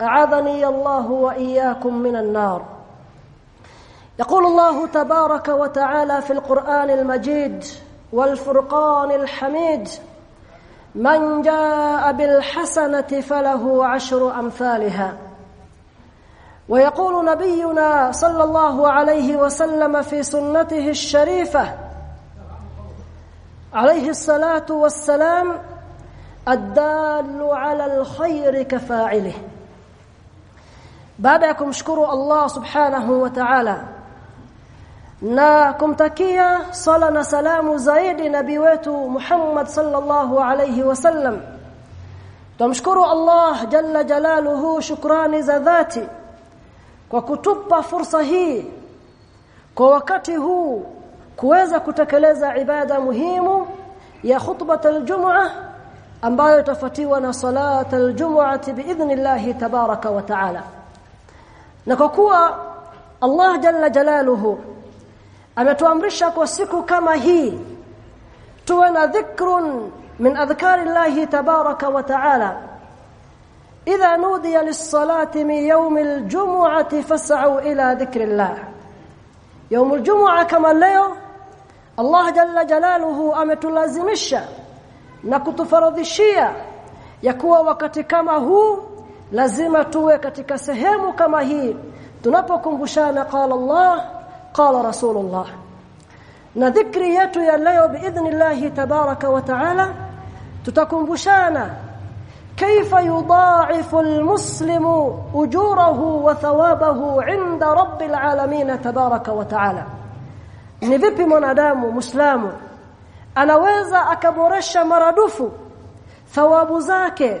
أعاذني الله وإياكم من النار. يقول الله تبارك وتعالى في القرآن المجيد والفرقان الحميد من جاء بالحسنة فله عشر أمثالها ويقول نبينا صلى الله عليه وسلم في سنته الشريفة عليه الصلاة والسلام الدال على الخير كفاعله baada ya kumshukuru Allah subhanahu wa ta'ala na kumtakia sala na salamu zaidi nabii wetu Muhammad sallallahu alayhi wasallam tumshukuru Allah jalla jalaluhu shukrani za dhati kwa kutupa fursa hii kwa wakati huu kuweza kutekeleza ibada muhimu ya khutbat aljum'ah ambayo tafatiwa na salat aljum'ah biidhnillah tabaraka wa ta'ala na kwa kuwa Allah jalla jalaluhu ametuamrisha kwa siku kama hii tuwe na dhikrun min adhkari Allah tabaraka wa taala. Idha nudiya lis-salati min yawm al-jum'ati fas'u ila dhikri Allah yawm al-jum'a kama leo Allah jalla jalaluhu ametulazimisha na kutufaradhishia ya kuwa wakati kama huu lazima tuwe katika sehemu kama hii. Tunapokumbushana qala Allah qala rasulullah. Na dhikri yetu ya leo biidhnillah tabaraka wa taala tutakumbushana kaifa yudha'ifu almuslimu ujurahu wa thawabahu 'inda rabbil alamin tabaraka wa taala. Ni vipi mwanadamu muislamu anaweza akaboresha maradufu thawabu zake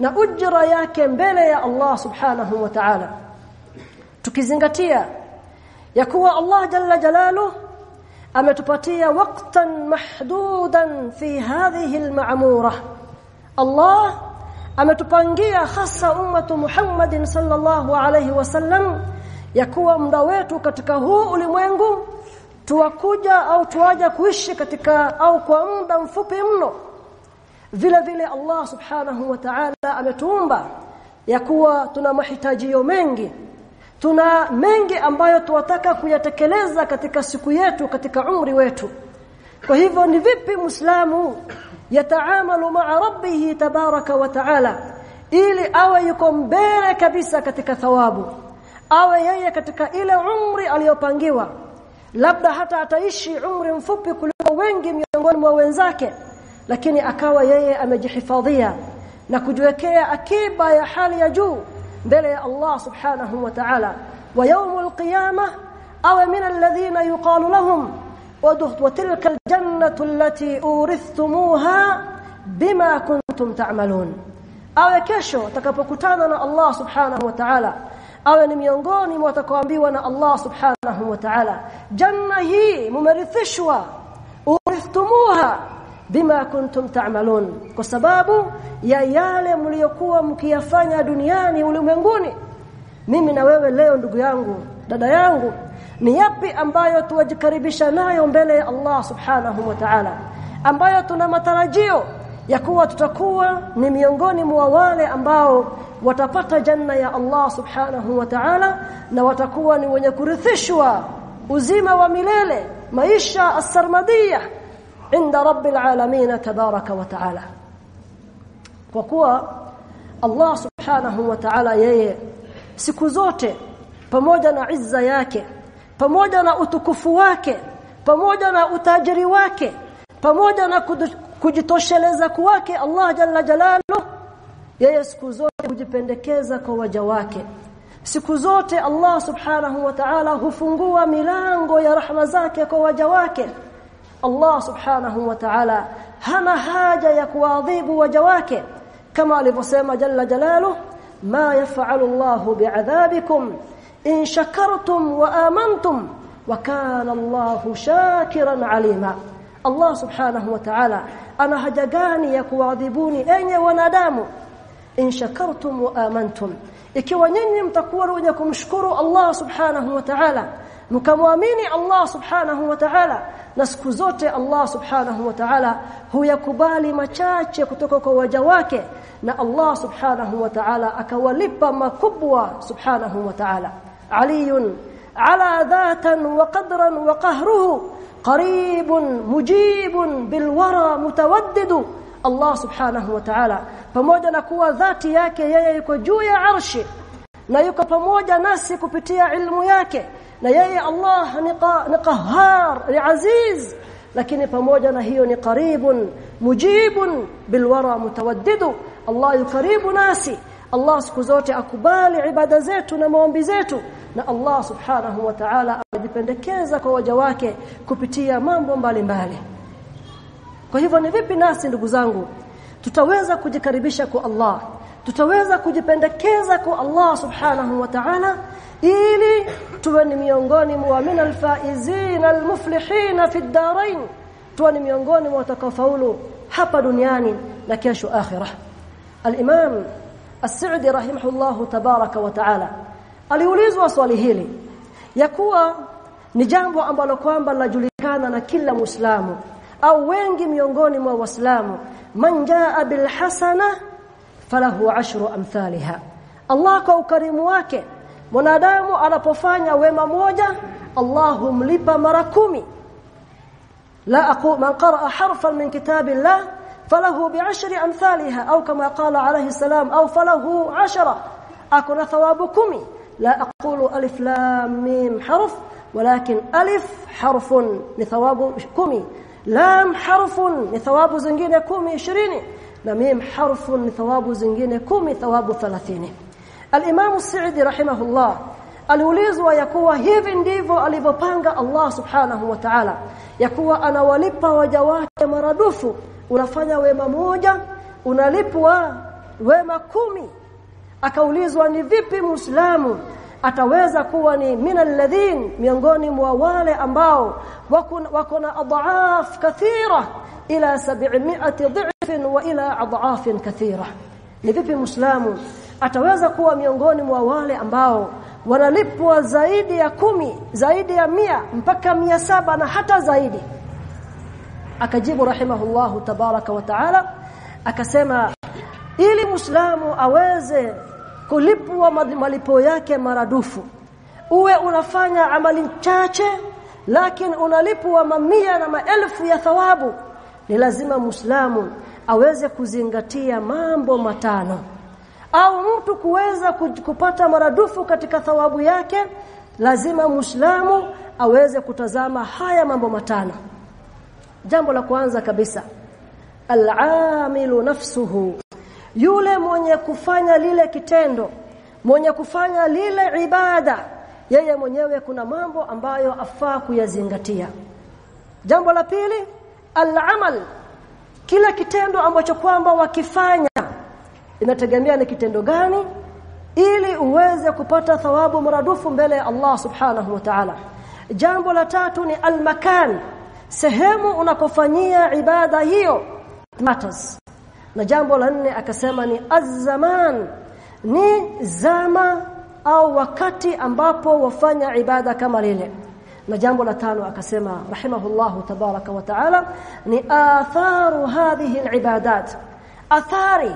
na ujra yake mbele ya Allah subhanahu wa ta'ala. Tukizingatia ya kuwa Allah jalla jalalu ametupatia waqtan mahdudan fi hadhihi alma'mura Allah ametupangia hasa ummatu Muhammadin sallallahu alayhi wasallam ya kuwa muda wetu katika huu ulimwengu tuwakuja au tuwaja kuishi katika au kwa muda mfupi mno vile vile Allah subhanahu wa ta'ala ametuumba ya kuwa tuna mahitaji mengi. Tuna mengi ambayo tuwataka kuyatekeleza katika siku yetu katika umri wetu. Kwa hivyo ni vipi muislamu yataamalu ma'a rabbihi tabaraka wa ta'ala ili awe yuko mbele kabisa katika thawabu awe yeye katika ile umri aliyopangiwa labda hata ataishi umri mfupi kuliko wengi miongoni mwa wenzake lakini akawa yeye amejihifadhia na kujiwekea akiba ya hali ya juu mbele ya Allah subhanahu wa ta'ala wa yawmul qiyamah aw min alladhina yuqalu lahum وتلك الجنة التي أورثتموها بما كنتم تعملون awe kesho utakapokutana na Allah subhanahu wa ta'ala awe ni miongoni mwa watakaoambiwa na Allah subhanahu wa ta'ala janna hii mumerithishwa urithtumuha bima kuntum ta'malun. Kwa sababu ya yale mliokuwa mkiyafanya duniani ulimwenguni. Mimi na wewe leo ndugu yangu dada yangu ni yapi ambayo tuwajikaribisha nayo mbele ya Allah subhanahu wa ta'ala? Ambayo tuna matarajio ya kuwa tutakuwa ni miongoni mwa wale ambao watapata janna ya Allah subhanahu wa ta'ala na watakuwa ni wenye kurithishwa uzima wa milele maisha as-sarmadiyya inda rabbil alamin tabaraka wa ta'ala kwa kuwa Allah subhanahu wa ta'ala yeye siku zote pamoja na izza yake pamoja na utukufu wake pamoja na utajiri wake pamoja na kujitosheleza kwake Allah jalla jalalu yeye siku zote hujipendekeza kwa waja wake. Siku zote Allah subhanahu wa ta'ala hufungua milango ya rahma zake kwa waja wake Allah subhanahu wa ta'ala hana haja ya kuadhibu waja wake kama alivyosema jalla jalalu ma yaf'alu Allah bi'adhabikum in shakartum wa amantum wa kana Allah shakiran alima Allah subhanahu wa ta'ala ana haja gani ya kuadhibuni enye wanadamu in shakartum wa amantum ikiwa nyinyi mtakuwa wenye kumshukuru Allah subhanahu wa ta'ala mkamwamini Allah subhanahu wa ta'ala na siku zote Allah subhanahu wa ta'ala huyakubali machache kutoka kwa waja wake na Allah subhanahu wa ta'ala akawalipa makubwa subhanahu wa ta'ala. Aliyun ala dhatan wa qadran wa qahruhu qaribun mujibun bilwara mutawaddidu. Allah subhanahu wa ta'ala pamoja na kuwa dhati yake yeye yuko juu ya arshi na yuko pamoja nasi kupitia ilmu yake na yeye Allah ni qahhar ni aziz. Lakini pamoja na hiyo ni qaribun mujibun bilwara mutawaddidu Allah yukaribu nasi. Allah siku zote akubali ibada zetu na maombi zetu. Na Allah subhanahu wa ta'ala amejipendekeza kwa waja wake kupitia mambo mbalimbali. Kwa hivyo ni vipi nasi ndugu zangu? Tutaweza kujikaribisha kwa Allah. Tutaweza kujipendekeza kwa Allah subhanahu wa ta'ala ili tuwe ni miongoni mwa min alfaizin almuflihin fi ad-darain tuwe ni miongoni mwa watakaofaulu hapa duniani na kesho akhirah. Al-imam as-Sa'di rahimahullahu tabaraka wa ta'ala aliulizwa swali hili ya kuwa ni jambo ambalo kwamba linajulikana na kila muislamu au wengi miongoni mwa waislamu man jaa bil hasana falahu ashru amthaliha. Allah kwa ukarimu wake Mwanadamu anapofanya wema moja Allahu mlipa mara kumi. La aqu man qaraa harfan min kitabillah falahu bi'ashri amthaliha au kama qala alayhi salam au falahu 10 akuna thawabu kumi. La aqulu alif lam mim harf ولكن الف حرف لثواب 10 لام حرف لثواب zingine 10 20 na mim harf ni thawabu zingine 10 thawabu 30 Al-Imam Sa'di rahimahullah aliulizwa ya kuwa hivi ndivyo alivyopanga Allah subhanahu wa ta'ala ya kuwa anawalipa waja wake maradufu unafanya wema moja unalipwa wema kumi. Akaulizwa ni vipi muislamu ataweza kuwa ni minalladhin miongoni mwa wale ambao wako na adhaaf kathira ila 700 dhifin wa ila adhaafin kathira? Ni vipi muislamu ataweza kuwa miongoni mwa wale ambao wanalipwa zaidi ya kumi zaidi ya mia mpaka mia saba na hata zaidi. Akajibu rahimahullahu tabaraka wa taala akasema ili muislamu aweze kulipwa malipo yake maradufu uwe unafanya amali chache lakini unalipwa mamia na maelfu ya thawabu ni lazima muislamu aweze kuzingatia mambo matano au mtu kuweza kupata maradufu katika thawabu yake lazima muislamu aweze kutazama haya mambo matano. Jambo la kwanza kabisa al-amilu nafsuhu. Yule mwenye kufanya lile kitendo mwenye kufanya lile ibada yeye mwenyewe kuna mambo ambayo afaa kuyazingatia. Jambo la pili al-amal kila kitendo ambacho kwamba wakifanya inategemea ni kitendo gani ili uweze kupata thawabu maradufu mbele ya Allah subhanahu wa ta'ala. Jambo la tatu ni al-makan sehemu unakofanyia ibada hiyo matters. Na jambo la nne akasema ni az-zaman ni zama au wakati ambapo wafanya ibada kama lile. Na jambo la tano akasema rahimahullahu tabaraka wa taala ni atharu hadhihi al-ibadat. Athari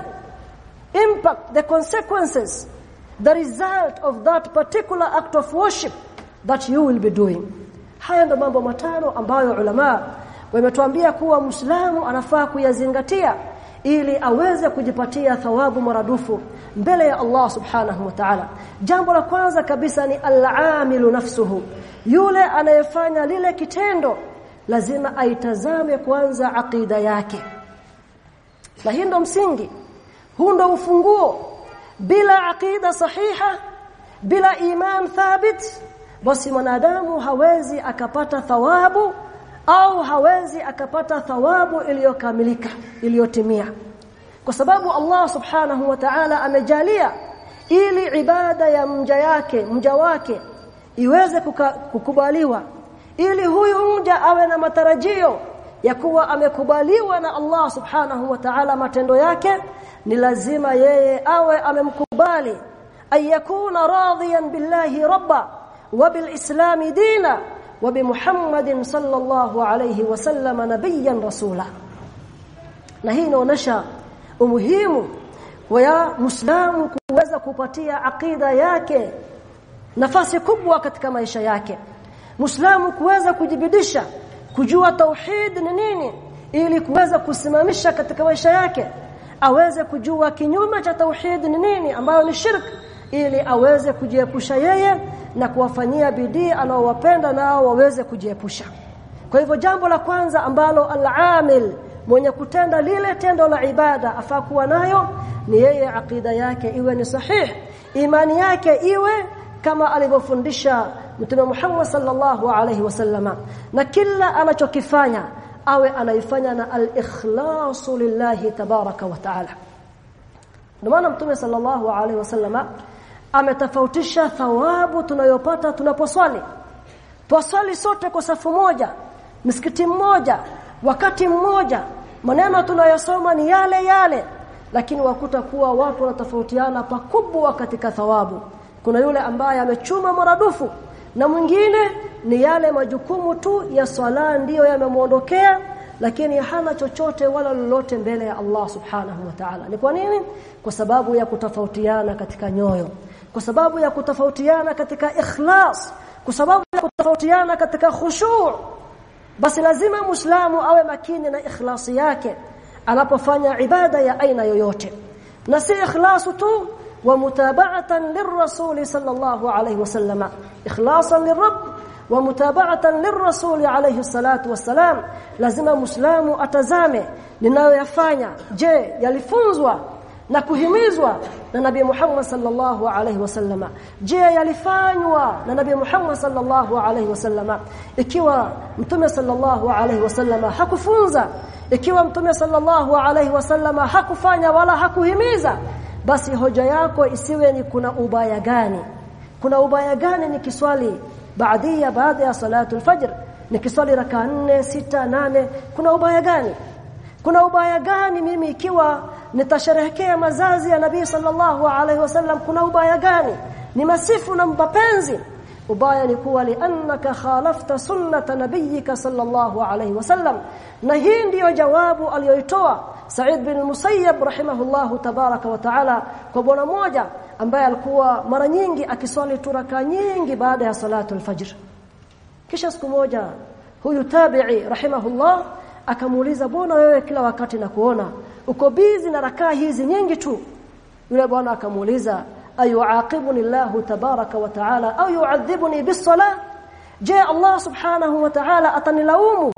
impact the consequences the result of that particular act of worship that you will be doing. Haya ndo mambo matano ambayo ulama wametuambia kuwa muislamu anafaa kuyazingatia ili aweze kujipatia thawabu maradufu mbele ya Allah subhanahu wa ta'ala. Jambo la kwanza kabisa ni al-amilu nafsuhu. Yule anayefanya lile kitendo lazima aitazame kwanza aqida yake. Na hii ndo msingi huu ndo ufunguo. Bila aqida sahiha bila iman thabit basi mwanadamu hawezi akapata thawabu au hawezi akapata thawabu iliyokamilika iliyotimia. Kwa sababu Allah subhanahu wa ta'ala amejalia ili ibada ya mja yake mja wake iweze kukubaliwa ili huyu mja awe na matarajio ya kuwa amekubaliwa na Allah subhanahu wa ta'ala matendo yake ni lazima yeye awe amemkubali. Ayakuna radiyan billahi rabba wa bilislam dina wa bimuhammadin sallallahu alayhi wasallam nabiyyan rasula. Na hii inaonyesha umuhimu wa muislamu kuweza kupatia akida yake nafasi kubwa katika maisha yake. Muislamu kuweza kujibidisha kujua tauhid ni nini ili kuweza kusimamisha katika maisha yake aweze kujua kinyume cha tauhid ni nini ambayo ni shirk ili aweze kujiepusha yeye na kuwafanyia bidii anaowapenda nao waweze kujiepusha. Kwa hivyo jambo la kwanza ambalo al-amil mwenye kutenda lile tendo la ibada afaa kuwa nayo ni yeye akida yake iwe ni sahih imani yake iwe kama alivyofundisha Mtume Muhammad sallallahu alaihi wasallama na kila anachokifanya awe anaifanya na al-ikhlasu lillahi tabaraka wa taala. Ndio Mtume sallallahu alaihi wasallama ametofautisha thawabu tunayopata tunaposwali. Twaswali sote kwa safu moja msikiti mmoja wakati mmoja. Maneno tunayosoma ni yale yale lakini wakuta kuwa watu wanatofautiana pakubwa katika thawabu. Kuna yule ambaye amechuma maradufu na mwingine ni yale majukumu tu ya swala ndiyo yamemuondokea lakini hana chochote wala lolote mbele ya Allah subhanahu wa ta'ala. Ni kwa nini? Kwa sababu ya kutofautiana katika nyoyo kwa sababu ya kutofautiana katika ikhlas kwa sababu ya kutofautiana katika khushu' basi lazima muislamu awe makini na ikhlasi yake anapofanya ibada ya aina yoyote. Na si ikhlasu tu wa للرسول صلى الله عليه وسلم ikhlasan للرب wa للرسول عليه الصلاه والسلام lazima muislamu atazame ninayoyafanya. Je yalifunzwa na kuhimizwa na Nabii Muhammad sallallahu alaihi wasallama je yalifanywa na Nabii Muhammad sallallahu alaihi wasallama ikiwa Mtume sallallahu alaihi wasallama hakufunza ikiwa Mtume sallallahu alaihi wasallama hakufanya wala hakuhimiza basi hoja yako isiwe ni kuna ubaya gani? Kuna ubaya gani ni kiswali ya baada ya salatu alfajr ni kiswali raka 4 6 8 kuna ubaya gani? Kuna ubaya gani mimi ikiwa nitasherehekea mazazi ya Nabii sallallahu alaihi wasallam? Kuna ubaya gani? Ni masifu na mapenzi ubaya ni kuwa liannaka khalafta sunnata nabiyyika sallallahu alaihi wasallam na hii ndiyo jawabu aliyoitoa Said bin Musayyab rahimahullahu tabaraka wa taala kwa bwana moja ambaye alikuwa mara nyingi akiswali turaka nyingi baada ya salatu alfajr kisha siku moja huyu tabi'i rahimahullah akamuuliza bwana wewe kila wakati na kuona uko bizi na rakaa hizi nyingi tu? Yule bwana akamuuliza أيعاقبني الله تبارك وتعالى أو يعذبني بالصلاة؟ جاء الله سبحانه وتعالى اتنلومه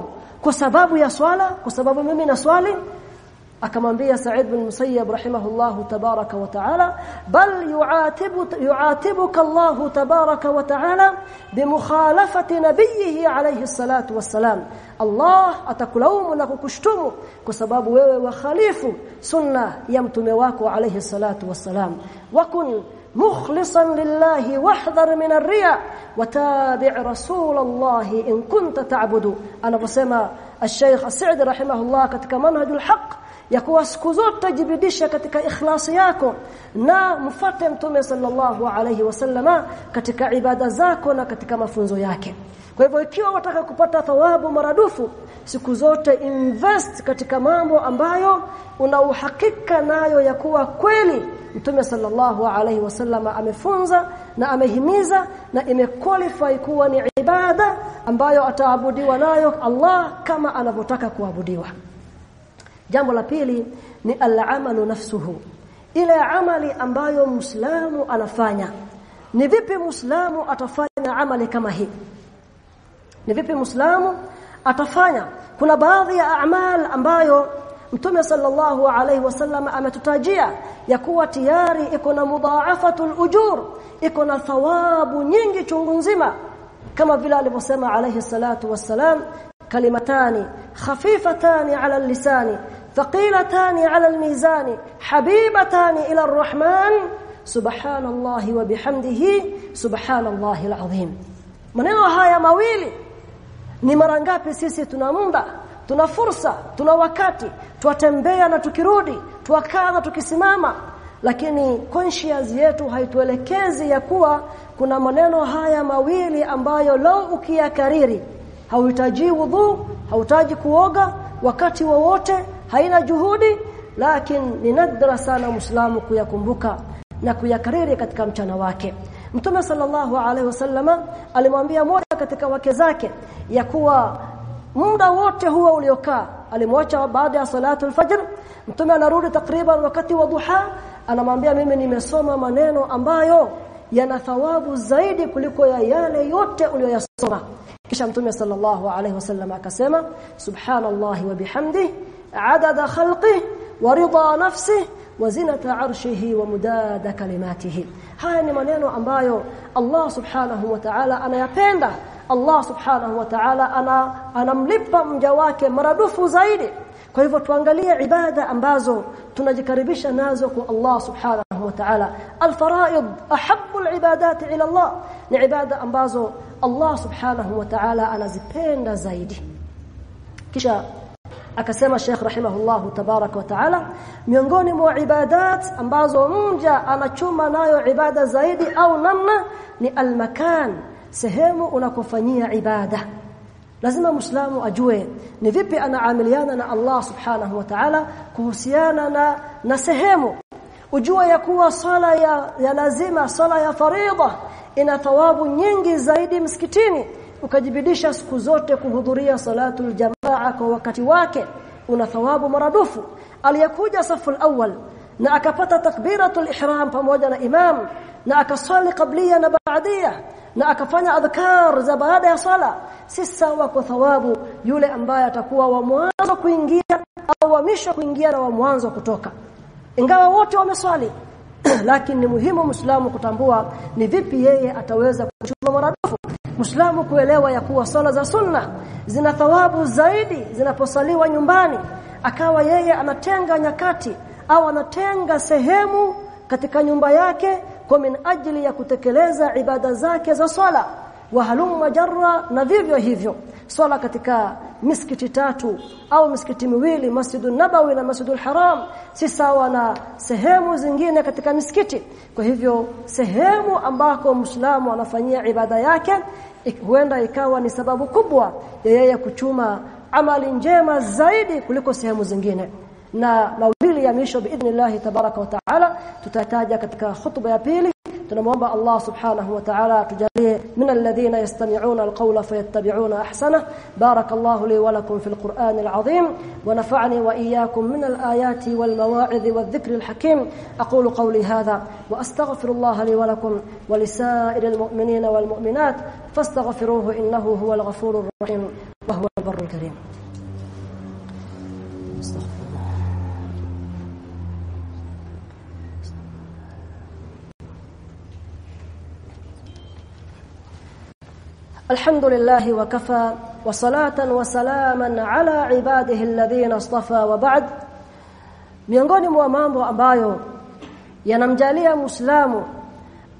بسبب يا صلاه بسبب مني نسوالي akamwambia Sa'id bin Musayyab rahimahullahu tabaraka wa taala bal yu'atibu yu'atibuka Allah tabaraka wa taala bimukhalafati nabiyhi alayhi salatu wassalam Allah atakulaumu na kukushtumu kwa sababu wewe wakhalifu sunna ya mtume wako alayhi salatu wassalam wakun مخلصا لله واحذر من الرياء وتابع رسول الله إن كنت تعبد أنا بسمى الشيخ السعدي رحمه الله katika manhaj الحق ya kuwa siku zote jibidisha katika ikhlasi yako na mfate mtume sallallahu alayhi wasallama katika ibada zako na katika mafunzo yake kwa hivyo ikiwa wataka kupata thawabu maradufu siku zote invest katika mambo ambayo una uhakika nayo ya kuwa kweli Mtume sallallahu alaihi wasallama amefunza na amehimiza na imequalify kuwa ni ibada ambayo ataabudiwa nayo Allah kama anavyotaka kuabudiwa. Jambo la pili ni al-amalu nafsuhu. Ile amali ambayo Muislamu anafanya. Ni vipi Muislamu atafanya amali kama hii? Ni vipi Muislamu atafanya? Kuna baadhi ya amal ambayo Mtume sallallahu alaihi wasallam ametutajia ya kuwa tayari iko na mudhaafatul ujur iko na thawabu nyingi chungu nzima kama vile alivyosema alayhi salatu wassalam kalimatani khafifatani ala lisani thaqilatani ala almizani habibatani ila arrahman subhanallahi wa bihamdihi subhanallahi alazim maneno haya mawili ni mara ngapi sisi tuna muda tuna fursa tuna wakati twatembea na tukirudi twakaa na tukisimama. Lakini conscience yetu haituelekezi ya kuwa kuna maneno haya mawili ambayo lau ukiyakariri hauhitaji wudhu hautaji kuoga wakati wowote haina juhudi lakini ni nadra sana muislamu kuyakumbuka na kuyakariri katika mchana wake. Mtume sallallahu alaihi wasallama alimwambia moja katika wake zake ya kuwa muda wote huo uliokaa alimwacha baada ya salatu alfajr mtume anarudi takriban wakati wa duha anamwambia mimi nimesoma maneno ambayo yana thawabu zaidi kuliko ya yale yote uliyoyasoma. Kisha mtume sallallahu alaihi wasallam akasema subhanallahi wa bihamdi adada خلقه ورضا نفسه nafsi wa zinata arshihi wa mudada kalimatihi haya ni maneno ambayo Allah subhanahu wa ta'ala anayapenda Allah subhanahu wa ta'ala ana anamlipa mja wake maradufu zaidi kwa hivyo tuangalie ibada ambazo tunajikaribisha nazo kwa Allah subhanahu wa ta'ala alfaraid ahabbu alibadat ila Allah ni ibada ambazo Allah subhanahu wa ta'ala anazipenda zaidi kisha akasema Sheikh rahimahullahu tabarak wa taala miongoni mwa ibadat ambazo mja anachuma nayo ibada zaidi au namna ni almakan sehemu unakofanyia ibada. Lazima muislamu ajue ni vipi anaamiliana na Allah subhanahu wa ta'ala kuhusiana na na sehemu. Ujue ya kuwa sala ya, ya lazima sala ya faridha ina thawabu nyingi zaidi msikitini. Ukajibidisha siku zote kuhudhuria salatul jamaa kwa wakati wake una thawabu maradufu. Aliyakuja safu awal na akapata takbiratul ihram pamoja na imam na akasali kablia na baadia na akafanya adhkar za baada ya sala. Si sawa kwa thawabu yule ambaye atakuwa wa mwanzo kuingia au wa mwisho kuingia na wa mwanzo kutoka. Ingawa wote wameswali lakini ni muhimu Muislamu kutambua ni vipi yeye ataweza kuchuma maradufu. Muislamu kuelewa ya kuwa sala za sunna zina thawabu zaidi zinaposaliwa nyumbani. Akawa yeye anatenga nyakati au anatenga sehemu katika nyumba yake kwa min ajili ya kutekeleza ibada zake za swala wa halumma jarra na vivyo hivyo. Swala katika misikiti tatu au misikiti miwili Masjidun Nabawi na Masjidul Haram si sawa na sehemu zingine katika misikiti. Kwa hivyo sehemu ambako Muislamu anafanyia ibada yake huenda ikawa ni sababu kubwa ya yeye kuchuma amali njema zaidi kuliko sehemu zingine. Na mawili ya misho biidhnillah tabaraka wa taala tutataja katika khutba ya pili تنمومب الله سبحانه وتعالى تجاليه من الذين يستمعون القول فيتبعون أحسنه. بارك الله لي ولكم في القرآن العظيم ونفعني وإياكم من الآيات والمواعظ والذكر الحكيم. أقول قولي هذا وأستغفر الله لي ولكم ولسائر المؤمنين والمؤمنات. فاستغفروه إنه هو الغفور الرحيم. وهو البر الكريم. استغفر الحمد لله وكفى وصلاة وسلاما على عباده الذين اصطفى وبعد miongoni mwa mambo ambayo yanamjalia Muislamu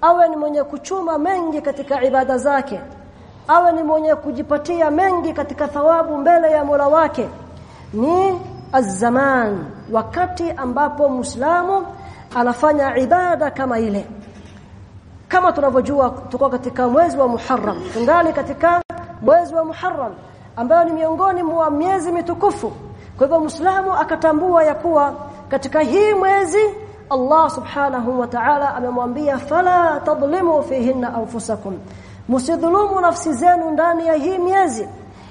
awe ni mwenye kuchuma mengi katika ibada zake awe ni mwenye kujipatia mengi katika thawabu mbele ya Mola wake ni az-zaman wakati ambapo Muislamu anafanya ibada kama ile kama tunavyojua tuko katika mwezi wa Muharram. Tungali katika mwezi wa Muharram ambayo ni miongoni mwa miezi mitukufu. Kwa hivyo Muislamu akatambua ya kuwa katika hii mwezi Allah subhanahu wa ta'ala amemwambia fala tadhlimu fihinna anfusakum. Msidhulumu nafsi zenu ndani ya hii miezi.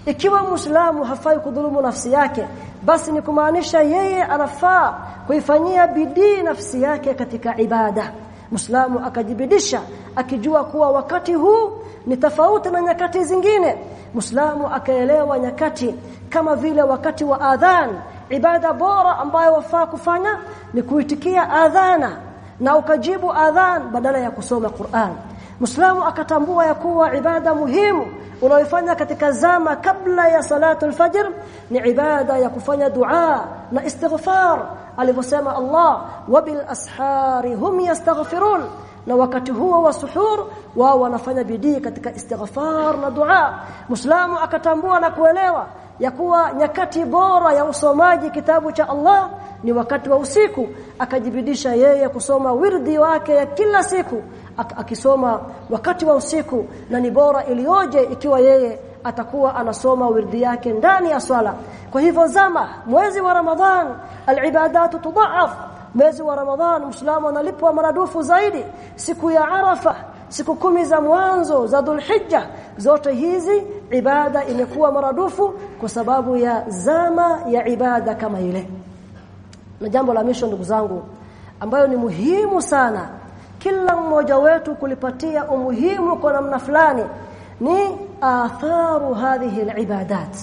Ikiwa Muislamu hafai kudhulumu nafsi yake basi ni kumaanisha yeye anafaa kuifanyia bidii nafsi yake katika ibada Muislamu akajibidisha akijua kuwa wakati huu ni tofauti na nyakati zingine. Muislamu akaelewa nyakati kama vile wakati wa adhan ibada bora ambayo wafaa kufanya ni kuitikia adhana na ukajibu adhan badala ya kusoma Qur'an. Muislamu akatambua ya kuwa ibada muhimu unaoifanya katika zama kabla ya salatu al-fajr ni ibada ya kufanya dua na istighfar. Alivyosema Allah wabil ashari hum yastaghfirun. Na wakati huo wa suhur wao wanafanya bidii katika istighfar na dua. Muislamu akatambua na kuelewa ya kuwa nyakati bora ya usomaji kitabu cha Allah ni wakati wa usiku. Akajibidisha yeye kusoma wirdi wake ya kila siku akisoma wakati wa usiku. Na ni bora ilioje ikiwa yeye atakuwa anasoma wirdi yake ndani ya swala. Kwa hivyo zama mwezi wa Ramadhan alibadatu tudhaaf. Mwezi wa Ramadhan muislamu analipwa maradufu zaidi. Siku ya Arafa siku kumi za mwanzo za Dhulhijja. Zote hizi ibada imekuwa maradufu kwa sababu ya zama ya ibada kama ile. Na jambo la mwisho ndugu zangu ambayo ni muhimu sana. Kila mmoja wetu kulipatia umuhimu kwa namna fulani ni atharu hadhihi alibadat.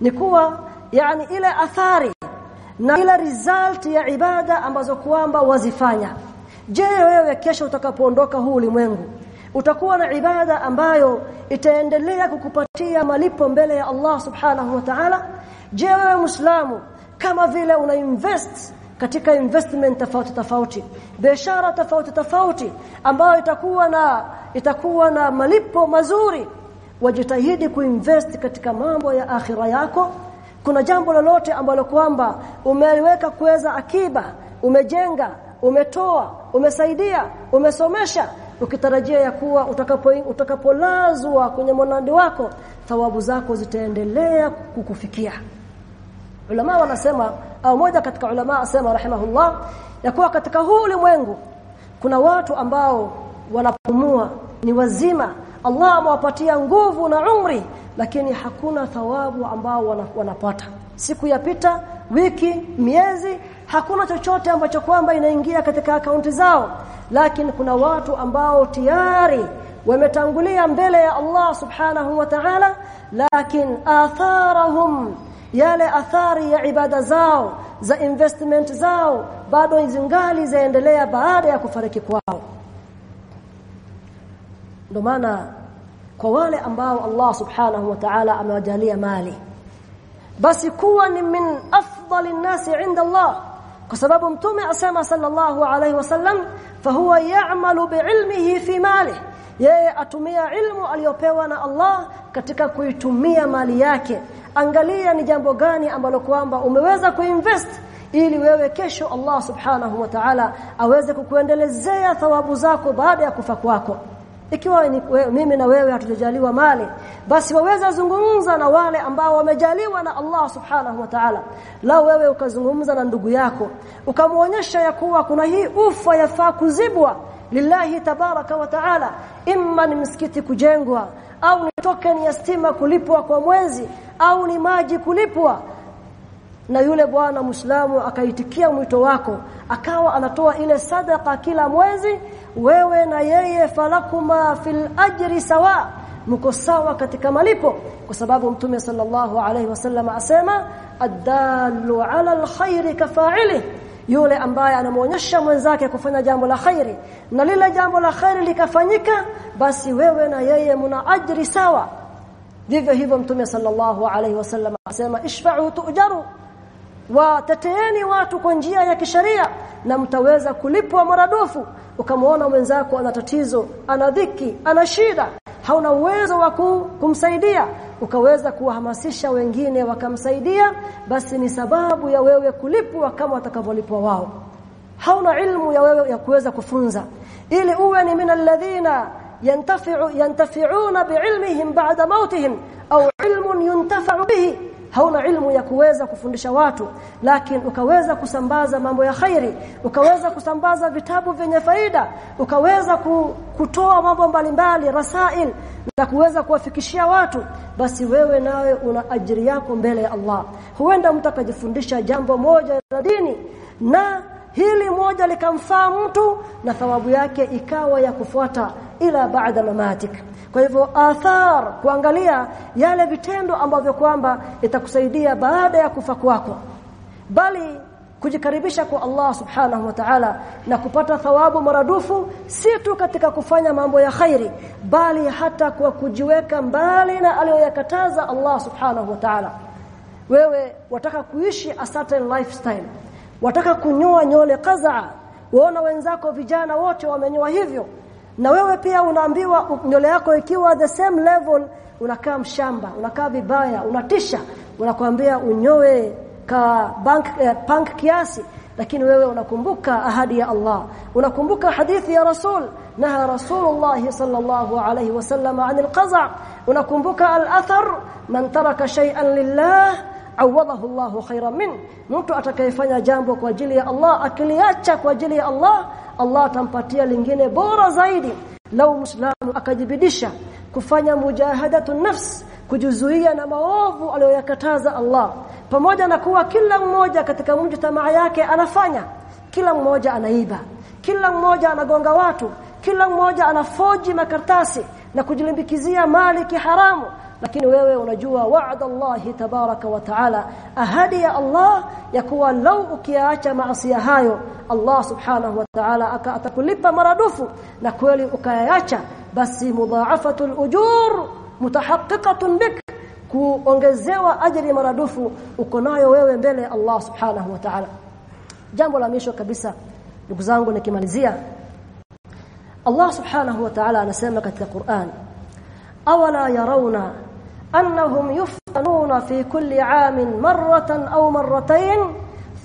Ni kuwa yani ile athari na ile result ya ibada ambazo kwamba wazifanya. Je wewe kesho utakapoondoka huu ulimwengu utakuwa na ibada ambayo itaendelea kukupatia malipo mbele ya Allah subhanahu wa ta'ala? Je wewe muislamu kama vile una invest katika investment tofauti tofauti biashara tofauti tofauti ambayo itakuwa na itakuwa na malipo mazuri wajitahidi kuinvest katika mambo ya akhira yako. Kuna jambo lolote ambalo kwamba umeweka kuweza akiba umejenga umetoa umesaidia umesomesha ukitarajia ya kuwa utakapo utakapolazwa kwenye mwanandi wako thawabu zako zitaendelea kukufikia ulama wanasema au moja katika ulama asema rahimahullah ya kuwa katika huu ulimwengu kuna watu ambao wanapumua. Ni wazima. Allah amewapatia nguvu na umri lakini hakuna thawabu ambao wanapata. Siku yapita wiki miezi hakuna chochote ambacho kwamba inaingia katika akaunti zao. Lakini kuna watu ambao tayari wametangulia mbele ya Allah subhanahu wa ta'ala lakini atharahum yale athari ya ibada zao za investment zao bado zingali zaendelea baada ya kufariki kwao. Ndio maana kwa wale ambao Allah subhanahu wa ta'ala amewajalia mali basi kuwa ni min afdali nasi inda Allah. Kwa sababu mtume asema sallallahu alayhi wasallam fahuwa ya'malu bi'ilmihi fi malihi. Yeye atumia ilmu aliyopewa na Allah katika kuitumia mali yake angalia ni jambo gani ambalo kwamba umeweza kuinvest ili wewe kesho Allah subhanahu wa ta'ala aweze kukuendelezea thawabu zako baada ya kufa kwako. Ikiwa ni we, mimi na wewe hatujajaliwa mali basi waweza zungumza na wale ambao wamejaliwa na Allah subhanahu wa ta'ala. La wewe ukazungumza na ndugu yako ukamwonyesha ya kuwa kuna hii ufa yafaa kuzibwa. Lillahi tabaraka wa taala imma ni msikiti kujengwa au ni token ya stima kulipwa kwa mwezi au ni maji kulipwa. Na yule bwana Muislamu akaitikia mwito wako akawa anatoa ile sadaka kila mwezi wewe na yeye falakuma fil ajri sawa mko sawa katika malipo. Kwa sababu mtume sallallahu alaihi wasallam asema addalu ala alkhairi kafa'ili yule ambaye anamuonyesha mwenzake kufanya jambo la khairi. Na lile jambo la khairi likafanyika basi wewe na yeye mna ajri sawa. Vivyo hivyo mtume sallallahu alaihi wasallam asema ishfa'u tu'jaru. Wa tateeni watu kwa njia ya kisheria na mtaweza kulipwa maradufu. Ukamwona mwenzako ana tatizo ana dhiki ana shida hauna uwezo wa kumsaidia ukaweza kuwahamasisha wengine wakamsaidia basi ni sababu ya wewe kulipwa kama watakavyolipwa wao. Hauna ilmu ya wewe ya kuweza kufunza. Ili uwe ni min alladhina yantafi'u yantafi'una bi'ilmihim ba'da mautihim au ilmun yuntafa'u bihi hauna ilmu ya kuweza kufundisha watu lakini ukaweza kusambaza mambo ya khairi ukaweza kusambaza vitabu vyenye faida ukaweza kutoa mambo mbalimbali rasail na kuweza kuwafikishia watu basi wewe nawe una ajiri yako mbele ya Allah. Huenda mtu akajifundisha jambo moja la dini na hili moja likamfaa mtu na thawabu yake ikawa ya kufuata ila baada mamatik kwa hivyo athar kuangalia yale vitendo ambavyo kwamba itakusaidia baada ya kufa kwako. Bali kujikaribisha kwa Allah subhanahu wa ta'ala na kupata thawabu maradufu si tu katika kufanya mambo ya khairi bali hata kwa kujiweka mbali na aliyoyakataza Allah subhanahu wa ta'ala. Wewe wataka kuishi a certain lifestyle. Wataka kunyoa nyole kadhaa. Waona wenzako vijana wote wamenyoa hivyo na wewe pia unaambiwa nyole yako ikiwa the same level unakaa mshamba unakaa vibaya unatisha. Unakwambia unyoe ka bank eh, punk kiasi lakini wewe unakumbuka ahadi ya Allah. Unakumbuka hadithi ya Rasul. Naha Rasulullah sallallahu alayhi wasallam anil qaza. Unakumbuka al-athar man taraka shay'an lillah awadahu Allah khayran min. Mtu atakayefanya jambo kwa ajili ya Allah akiliacha kwa ajili ya Allah Allah atampatia lingine bora zaidi. Lau muislamu akajibidisha kufanya mujahadatu nafs kujizuia na maovu aliyoyakataza Allah. Pamoja na kuwa kila mmoja katika mjtamaa yake anafanya. Kila mmoja anaiba. Kila mmoja anagonga watu. Kila mmoja anafoji makartasi na kujilimbikizia mali kiharamu lakini wewe unajua wa'ada Allahi tabaraka wa taala ahadi ya Allah ya kuwa lau ukiacha maasi hayo Allah subhanahu wa ta'ala atakulipa maradufu na kweli ukayaacha basi mudha'afatul ujur mutahaqqiqatun bik kuongezewa ajri maradufu uko nayo wewe mbele Allah subhanahu wa ta'ala. Jambo la mwisho kabisa ndugu zangu nikimalizia. Allah subhanahu wa ta'ala anasema katika Qur'an awala yarawna annahum يفتنون fi كل 'amin مرة أو مرتين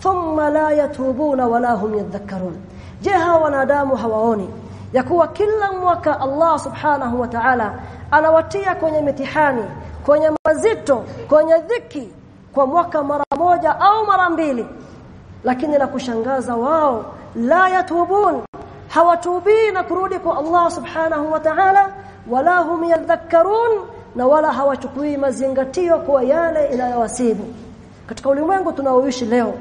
thumma la يتوبون ولا yadhakkarun je hawa wanadamu hawaoni ya kuwa kila mwaka Allah subhanahu wa ta'ala anawatia kwenye mitihani kwenye mazito kwenye dhiki kwa mwaka mara moja au mara mbili lakini la kushangaza wao la yatubun hawatubii na kurudi kwa Allah subhanahu wa ta'ala wala hum yadhakkarun na wala hawachukui mazingatio kwa yale inayowasibu. Katika ulimwengu tunaoishi leo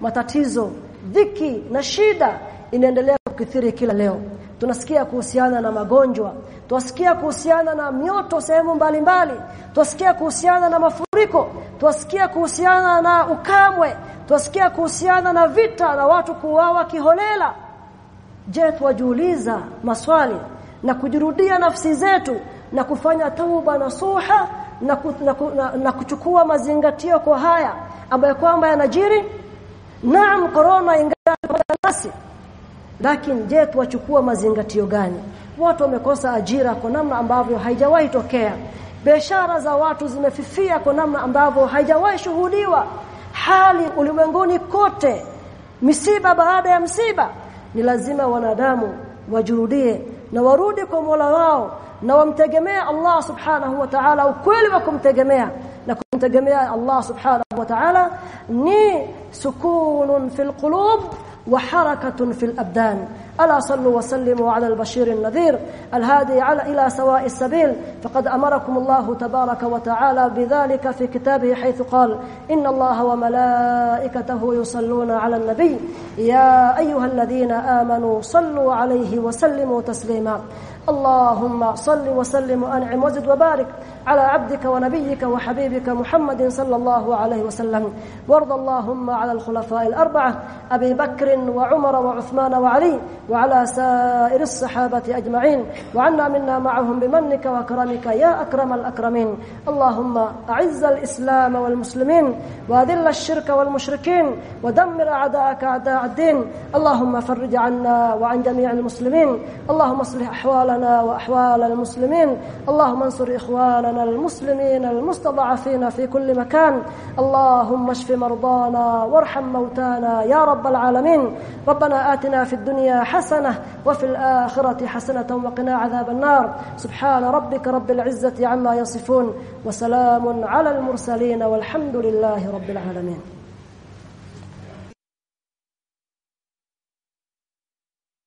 matatizo dhiki na shida inaendelea kukithiri kila leo. Tunasikia kuhusiana na magonjwa tunasikia kuhusiana na mioto sehemu mbalimbali tunasikia kuhusiana na mafuriko tunasikia kuhusiana na ukamwe tunasikia kuhusiana na vita na watu kuuawa kiholela. Je tuwajiuliza maswali na kujirudia nafsi zetu na kufanya tauba nasuha na, ku, na, na, na kuchukua mazingatio kwa haya ambayo kwamba yanajiri. Naam corona ingawa nasi. Lakini je tuwachukua mazingatio gani? Watu wamekosa ajira kwa namna ambavyo haijawahi tokea. Biashara za watu zimefifia kwa namna ambavyo haijawahi shuhudiwa. Hali ulimwenguni kote misiba baada ya msiba. Ni lazima wanadamu wajurudie na warudi kwa Mola wao na wamtegemea Allah subhanahu wa ta'ala ukweli wa kumtegemea na kumtegemea Allah subhanahu wa ta'ala ni sukunun fil qulub وحركة في الأبدان. ألا صلوا وسلموا على البشير النذير الهادي على إلى سواء السبيل. فقد أمركم الله تبارك وتعالى بذلك في كتابه حيث قال إن الله وملائكته يصلون على النبي. يا أيها الذين آمنوا صلوا عليه وسلموا تسليما. اللهم صل وسلم وانعم وزد وبارك على عبدك ونبيك وحبيبك محمد صلى الله عليه وسلم. وارض اللهم على الخلفاء الأربعة أبي بكر وعمر وعثمان وعلي وعلى سائر الصحابة أجمعين. وعنا منا معهم بمنك وكرمك يا أكرم الأكرمين. اللهم أعز الإسلام والمسلمين وأذل الشرك والمشركين ودمر أعداءك أعداء الدين. اللهم فرج عنا وعن جميع المسلمين. اللهم اصلح أحوالنا وأحوال المسلمين اللهم انصر إخواننا المسلمين المستضعفين في كل مكان اللهم اشف مرضانا وارحم موتانا يا رب العالمين ربنا آتنا في الدنيا حسنة وفي الآخرة حسنة وقنا عذاب النار سبحان ربك رب العزة عما يصفون وسلام على المرسلين والحمد لله رب العالمين